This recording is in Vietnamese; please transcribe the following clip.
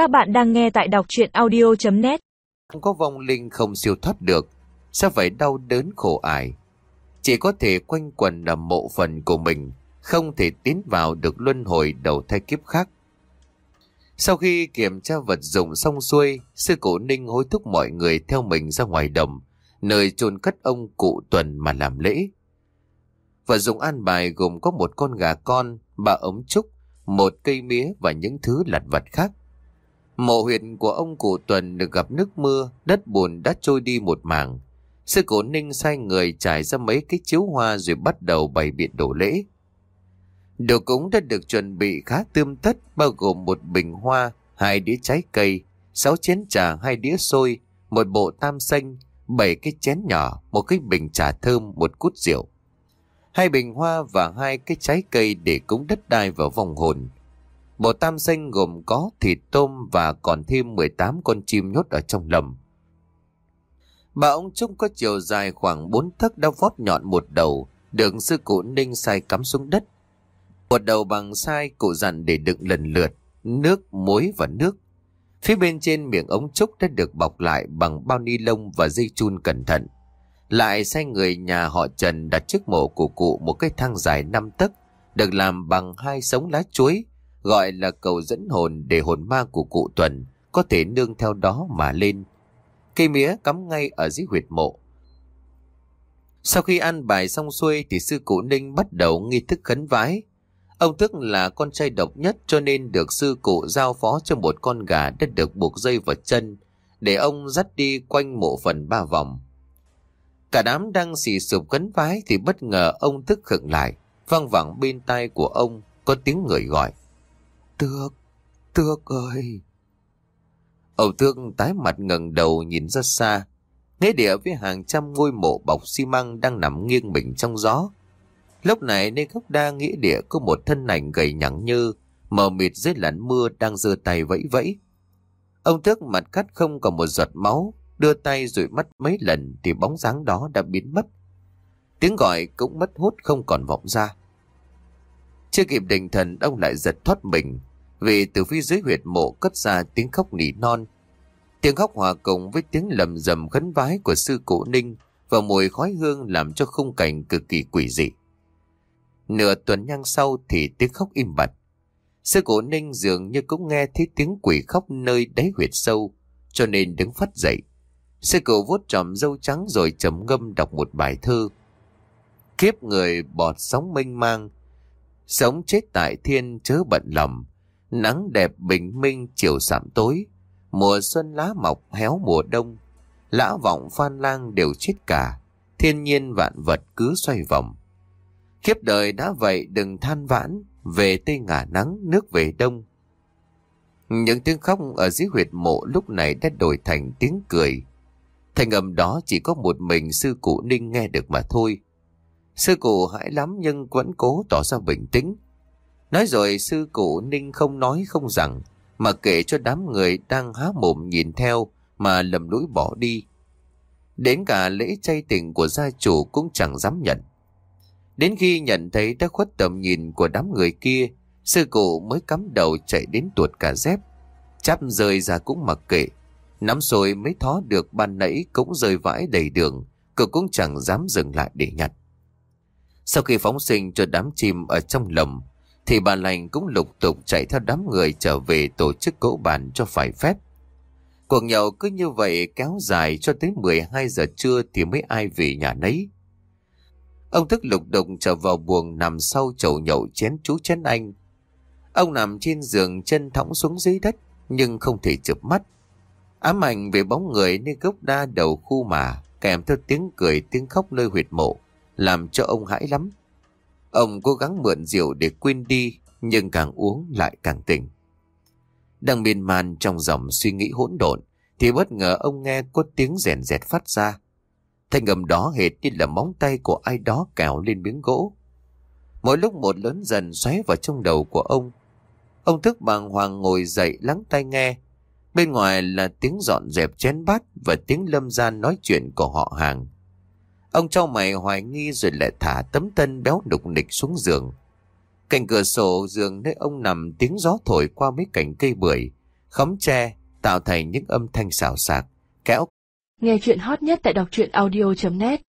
Các bạn đang nghe tại đọc chuyện audio.net Không có vong linh không siêu thoát được, sao phải đau đớn khổ ải. Chỉ có thể quanh quần là mộ phần của mình, không thể tiến vào được luân hồi đầu thai kiếp khác. Sau khi kiểm tra vật dụng xong xuôi, sư cổ Ninh hối thúc mọi người theo mình ra ngoài đồng, nơi chôn cất ông cụ Tuần mà làm lễ. Vật dụng an bài gồm có một con gà con, ba ống trúc, một cây mía và những thứ lặt vặt khác. Mộ huyệt của ông cụ Tuần được gặp nước mưa, đất bùn đã trôi đi một mảng. Sư cổ Ninh sai người trải ra mấy cái chiếu hoa rồi bắt đầu bày biện đổ lễ. Đồ cúng đã được chuẩn bị khá tươm tất, bao gồm một bình hoa, hai đĩa trái cây, sáu chén trà, hai đĩa xôi, một bộ tam xanh, bảy cái chén nhỏ, một cái bình trà thơm, một cút rượu. Hai bình hoa và hai cái trái cây để cúng đất đai vào vòng hồn. Bộ tam xanh gồm có thịt tôm và còn thêm 18 con chim nhốt ở trong lầm. Bà ông Trung có chiều dài khoảng 4 thước đau vót nhọn một đầu, được sư cụ Ninh sai cắm xuống đất. Một đầu bằng sai cụ dặn để đựng lần lượt, nước, muối và nước. Phía bên trên miệng ống trúc đã được bọc lại bằng bao ni lông và dây chun cẩn thận. Lại sai người nhà họ Trần đặt trước mộ của cụ một cái thang dài 5 tấc, được làm bằng hai sống lá chuối, gọi là cầu dẫn hồn để hồn ma của cụ Tuần có thể nương theo đó mà lên. Cây mía cắm ngay ở dưới huyệt mộ. Sau khi ăn bài xong xuôi thì sư cụ Ninh bắt đầu nghi thức khấn vái. Ông tức là con trai độc nhất cho nên được sư cụ giao phó cho một con gà đã được buộc dây vào chân để ông dắt đi quanh mộ phần ba vòng. Cả đám đang xì sụp khấn vái thì bất ngờ ông tức khựng lại, vang vẳng bên tai của ông có tiếng người gọi. Tước, Tước ơi! Âu Tước tái mặt ngẩng đầu nhìn ra xa, nghe địa với hàng trăm ngôi mộ bọc xi măng đang nằm nghiêng mình trong gió. Lúc này nơi gốc đa nghĩa địa có một thân ảnh gầy nhẳng như, mờ mịt dưới làn mưa đang giơ tay vẫy vẫy. Ông Tước mặt cắt không còn một giọt máu, đưa tay dụi mắt mấy lần thì bóng dáng đó đã biến mất. Tiếng gọi cũng mất hút không còn vọng ra. Chưa kịp định thần ông lại giật thoát mình vì từ phía dưới huyệt mộ cất ra tiếng khóc nỉ non. Tiếng khóc hòa cùng với tiếng lầm rầm khấn vái của sư cổ Ninh và mùi khói hương làm cho khung cảnh cực kỳ quỷ dị. Nửa tuần nhang sau thì tiếng khóc im bặt. Sư cổ Ninh dường như cũng nghe thấy tiếng quỷ khóc nơi đáy huyệt sâu, cho nên đứng phát dậy. Sư cổ vuốt tròm dâu trắng rồi trầm ngâm đọc một bài thơ. Kiếp người bọt sóng mênh mang, sống chết tại thiên chớ bận lòng, nắng đẹp bình minh chiều sạm tối, mùa xuân lá mọc héo mùa đông, lã vọng phan lang đều chết cả, thiên nhiên vạn vật cứ xoay vòng. Kiếp đời đã vậy đừng than vãn, về tây ngả nắng nước về đông. Những tiếng khóc ở dưới huyệt mộ lúc này đã đổi thành tiếng cười. Thành âm đó chỉ có một mình sư cụ Ninh nghe được mà thôi. Sư cụ hãi lắm nhưng vẫn cố tỏ ra bình tĩnh. Nói rồi sư cụ Ninh không nói không rằng, mà kể cho đám người đang há mồm nhìn theo mà lầm lũi bỏ đi. Đến cả lễ chay tình của gia chủ cũng chẳng dám nhận. Đến khi nhận thấy đã khuất tầm nhìn của đám người kia, sư cụ mới cắm đầu chạy đến tuột cả dép. Chắp rơi ra cũng mặc kệ. Nắm rồi mới thó được ban nãy cũng rơi vãi đầy đường, cậu cũng chẳng dám dừng lại để nhặt. Sau khi phóng sinh cho đám chim ở trong lồng, thì bà lành cũng lục tục chạy theo đám người trở về tổ chức cỗ bàn cho phải phép. Cuộc nhậu cứ như vậy kéo dài cho tới 12 giờ trưa thì mới ai về nhà nấy. Ông thức lục đục trở vào buồng nằm sau chậu nhậu chén chú chén anh. Ông nằm trên giường chân thõng xuống dưới đất, nhưng không thể chụp mắt. Ám ảnh về bóng người nơi gốc đa đầu khu mà, kèm theo tiếng cười, tiếng khóc nơi huyệt mộ, làm cho ông hãi lắm. Ông cố gắng mượn rượu để quên đi, nhưng càng uống lại càng tỉnh. Đang miên man trong dòng suy nghĩ hỗn độn, thì bất ngờ ông nghe có tiếng rèn rẹt phát ra. Thanh âm đó hệt như là móng tay của ai đó cào lên miếng gỗ. Mỗi lúc một lớn dần xoáy vào trong đầu của ông. Ông thức bàng hoàng ngồi dậy lắng tai nghe. Bên ngoài là tiếng dọn dẹp chén bát và tiếng lâm gian nói chuyện của họ hàng. Ông cho mày hoài nghi rồi lại thả tấm tân béo đục nịch xuống giường. Cạnh cửa sổ giường nơi ông nằm tiếng gió thổi qua mấy cành cây bưởi, khóm tre tạo thành những âm thanh xào xạc, kéo Nghe chuyện hot nhất tại đọc truyện audio.net